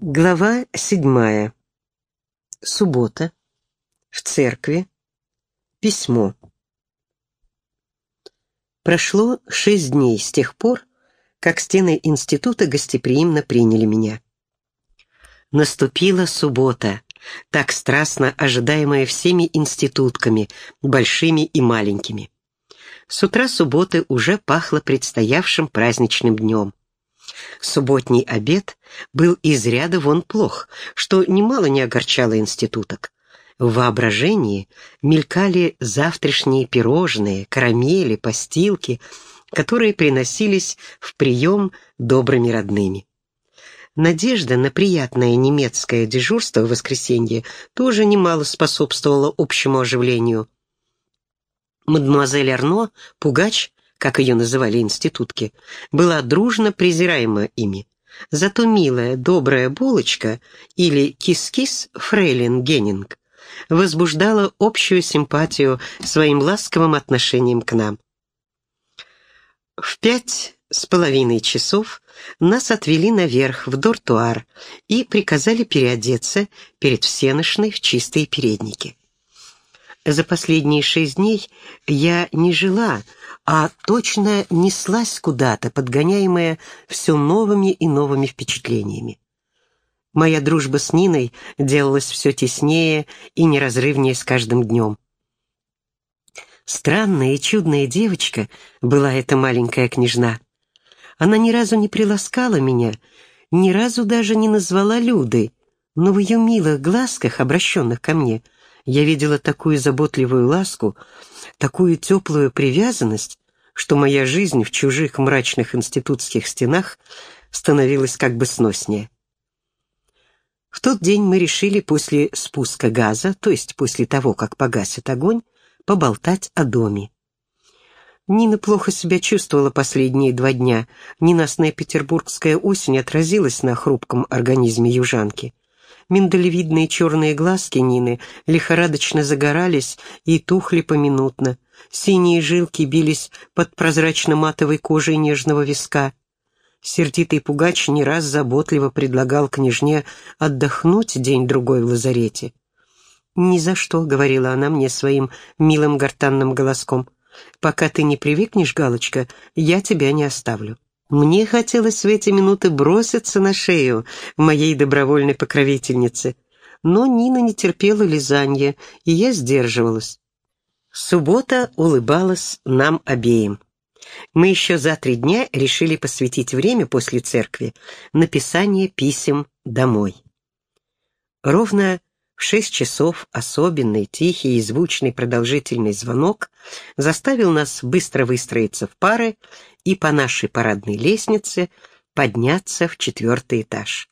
Глава седьмая. Суббота. В церкви. Письмо. Прошло шесть дней с тех пор, как стены института гостеприимно приняли меня. Наступила суббота, так страстно ожидаемая всеми институтками, большими и маленькими. С утра субботы уже пахло предстоявшим праздничным днем. Субботний обед был из ряда вон плох, что немало не огорчало институток. В воображении мелькали завтрашние пирожные, карамели, постилки, которые приносились в прием добрыми родными. Надежда на приятное немецкое дежурство в воскресенье тоже немало способствовала общему оживлению. Мадемуазель Арно, пугач, как ее называли институтки, была дружно презираема ими. Зато милая, добрая булочка или кис-кис фрейлин Геннинг возбуждала общую симпатию своим ласковым отношением к нам. В пять с половиной часов нас отвели наверх в дортуар и приказали переодеться перед всеношной в чистые передники. За последние шесть дней я не жила, а точно неслась куда-то, подгоняемая все новыми и новыми впечатлениями. Моя дружба с Ниной делалась все теснее и неразрывнее с каждым днем. Странная и чудная девочка была эта маленькая княжна. Она ни разу не приласкала меня, ни разу даже не назвала Людой, но в ее милых глазках, обращенных ко мне, я видела такую заботливую ласку, такую теплую привязанность, что моя жизнь в чужих мрачных институтских стенах становилась как бы сноснее. В тот день мы решили после спуска газа, то есть после того, как погасит огонь, поболтать о доме. Нина плохо себя чувствовала последние два дня. Ненастная петербургская осень отразилась на хрупком организме южанки. Миндалевидные черные глазки Нины лихорадочно загорались и тухли поминутно. Синие жилки бились под прозрачно-матовой кожей нежного виска. Сердитый пугач не раз заботливо предлагал княжне отдохнуть день-другой в лазарете. «Ни за что», — говорила она мне своим милым гортанным голоском. «Пока ты не привыкнешь, Галочка, я тебя не оставлю». Мне хотелось в эти минуты броситься на шею моей добровольной покровительницы, но Нина не терпела лизанья, и я сдерживалась. Суббота улыбалась нам обеим. Мы еще за три дня решили посвятить время после церкви написанию писем домой. Ровно в шесть часов особенный, тихий и звучный продолжительный звонок заставил нас быстро выстроиться в пары и по нашей парадной лестнице подняться в четвертый этаж.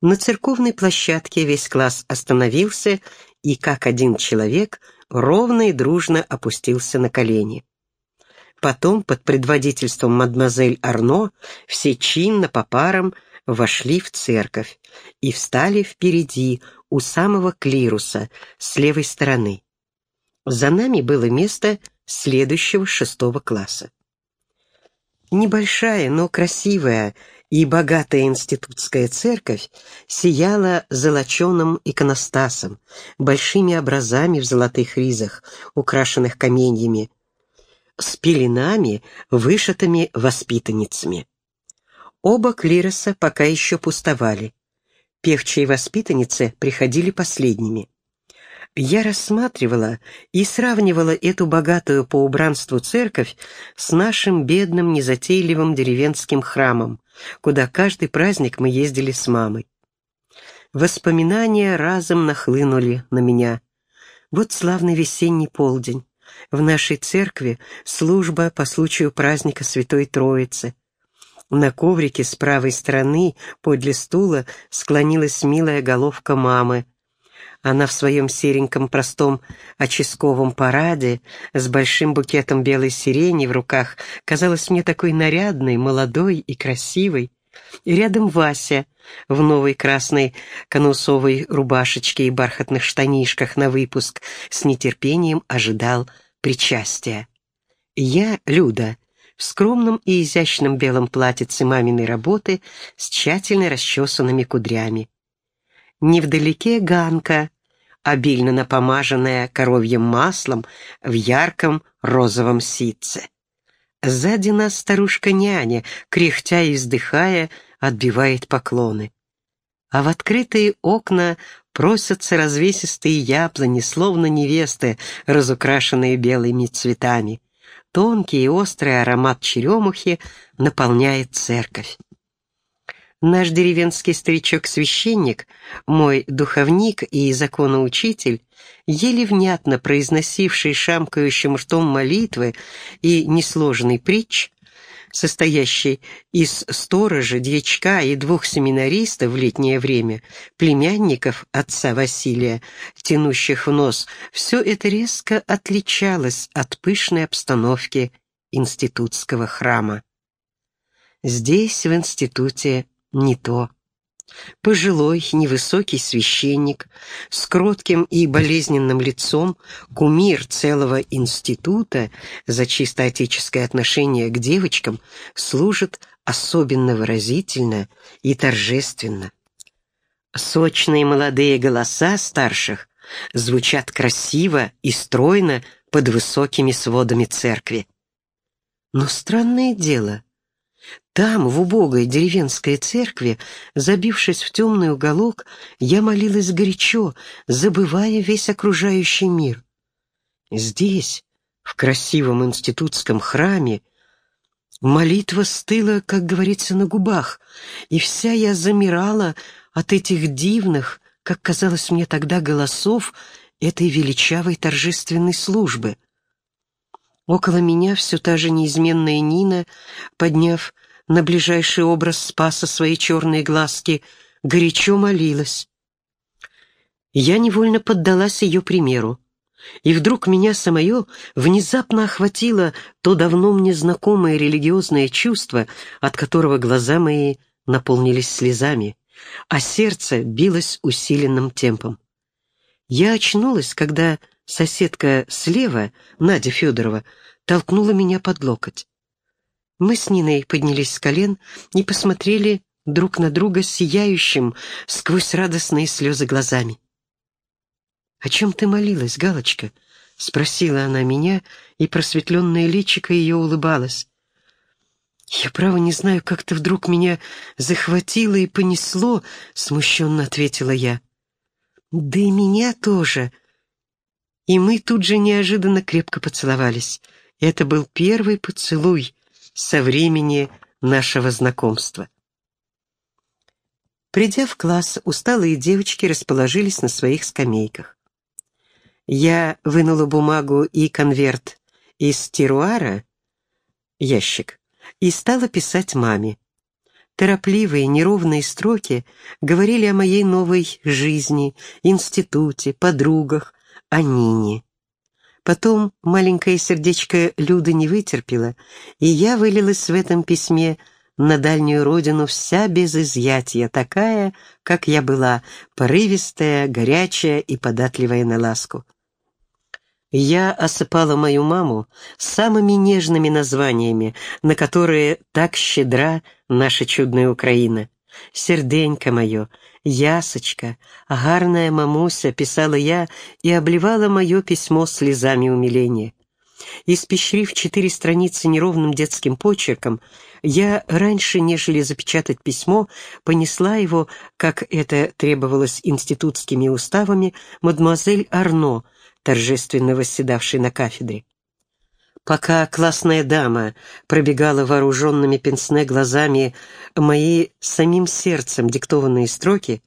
На церковной площадке весь класс остановился и, как один человек, ровно и дружно опустился на колени. Потом, под предводительством мадемуазель Арно, все чинно по парам вошли в церковь и встали впереди, у самого клируса, с левой стороны. За нами было место следующего шестого класса. Небольшая, но красивая и богатая институтская церковь сияла золоченым иконостасом, большими образами в золотых ризах, украшенных каменьями, с пеленами, вышитыми воспитанницами. Оба клироса пока еще пустовали. Певчие воспитанницы приходили последними. Я рассматривала и сравнивала эту богатую по убранству церковь с нашим бедным незатейливым деревенским храмом, куда каждый праздник мы ездили с мамой. Воспоминания разом нахлынули на меня. Вот славный весенний полдень. В нашей церкви служба по случаю праздника Святой Троицы. На коврике с правой стороны, подле стула, склонилась милая головка мамы. Она в своем сереньком простом очисковом параде с большим букетом белой сирени в руках казалась мне такой нарядной, молодой и красивой. И рядом Вася в новой красной конусовой рубашечке и бархатных штанишках на выпуск с нетерпением ожидал причастия. Я, Люда, в скромном и изящном белом платьице маминой работы с тщательно расчесанными кудрями. Невдалеке Ганка, обильно напомаженная коровьим маслом в ярком розовом ситце. Сзади нас старушка-няня, кряхтя и вздыхая, отбивает поклоны. А в открытые окна просятся развесистые яблони, словно невесты, разукрашенные белыми цветами. Тонкий и острый аромат черемухи наполняет церковь. Наш деревенский старичок-священник, мой духовник и законоучитель, еле внятно произносивший шамкающим ртом молитвы и несложный притч, состоящий из сторожа, дьячка и двух семинаристов в летнее время, племянников отца Василия, тянущих в нос, все это резко отличалось от пышной обстановки институтского храма. Здесь, в институте, не то. Пожилой, невысокий священник с кротким и болезненным лицом, кумир целого института за чисто отеческое отношение к девочкам, служит особенно выразительно и торжественно. Сочные молодые голоса старших звучат красиво и стройно под высокими сводами церкви. Но странное дело, там, в убогой деревенской церкви, забившись в темный уголок, я молилась горячо, забывая весь окружающий мир. Здесь, в красивом институтском храме, молитва стыла, как говорится, на губах, и вся я замирала от этих дивных, как казалось мне тогда, голосов этой величавой торжественной службы. Около меня все та же неизменная Нина, подняв на ближайший образ Спаса свои черные глазки, горячо молилась. Я невольно поддалась ее примеру, и вдруг меня самое внезапно охватило то давно мне знакомое религиозное чувство, от которого глаза мои наполнились слезами, а сердце билось усиленным темпом. Я очнулась, когда соседка слева, Надя Федорова, толкнула меня под локоть. Мы с Ниной поднялись с колен и посмотрели друг на друга сияющим сквозь радостные слезы глазами. «О чем ты молилась, Галочка?» — спросила она меня, и просветленное личико ее улыбалось. «Я, право, не знаю, как-то вдруг меня захватило и понесло», — смущенно ответила я. «Да и меня тоже». И мы тут же неожиданно крепко поцеловались. Это был первый поцелуй со времени нашего знакомства. Придя в класс, усталые девочки расположились на своих скамейках. Я вынула бумагу и конверт из теруара, ящик, и стала писать маме. Торопливые, неровные строки говорили о моей новой жизни, институте, подругах, о Нине. Потом маленькое сердечко Люды не вытерпело, и я вылилась в этом письме на дальнюю родину вся без изъятия, такая, как я была, порывистая, горячая и податливая на ласку. Я осыпала мою маму самыми нежными названиями, на которые так щедра наша чудная Украина. «Серденько мое», «Ясочка», «Гарная мамуся», писала я и обливала мое письмо слезами умиления. Испещрив четыре страницы неровным детским почерком, я раньше, нежели запечатать письмо, понесла его, как это требовалось институтскими уставами, мадемуазель Арно, торжественно восседавшей на кафедре. Пока классная дама пробегала вооруженными пенсне глазами мои самим сердцем диктованные строки,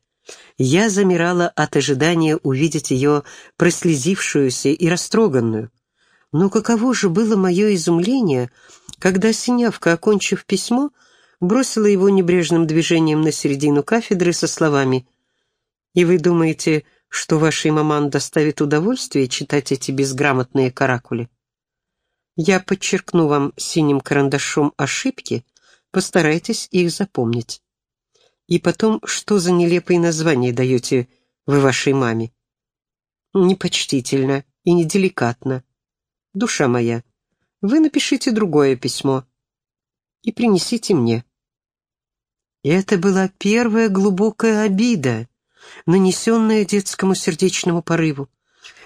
я замирала от ожидания увидеть ее прослезившуюся и растроганную. Но каково же было мое изумление, когда Синявка, окончив письмо, бросила его небрежным движением на середину кафедры со словами «И вы думаете, что вашей маман доставит удовольствие читать эти безграмотные каракули?» Я подчеркну вам синим карандашом ошибки, постарайтесь их запомнить. И потом, что за нелепые названия даете вы вашей маме? Непочтительно и неделикатно. Душа моя, вы напишите другое письмо, и принесите мне». Это была первая глубокая обида, нанесенная детскому сердечному порыву.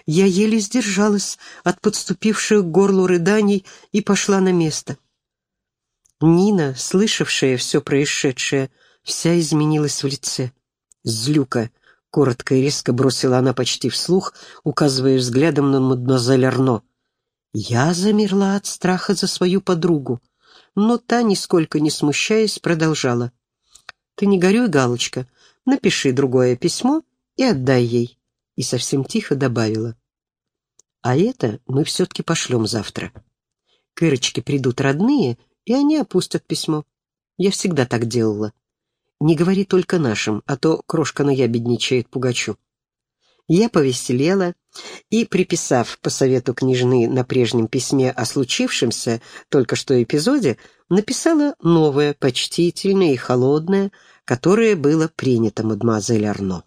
Я еле сдержалась от подступивших к горлу рыданий и пошла на место. Нина, слышавшая все происшедшее, вся изменилась в лице. «Злюка!» — коротко и резко бросила она почти вслух, указывая взглядом на мадемуазель Арно. Я замерла от страха за свою подругу, но та, нисколько не смущаясь, продолжала. «Ты не горюй, Галочка, напиши другое письмо и отдай ей». И совсем тихо добавила. «А это мы все-таки пошлем завтра. К Ирочке придут родные, и они опустят письмо. Я всегда так делала. Не говори только нашим, а то крошка наябедничает Пугачу». Я повеселела и, приписав по совету княжны на прежнем письме о случившемся только что эпизоде, написала новое, почтительное и холодное, которое было принято мадемуазель Арно.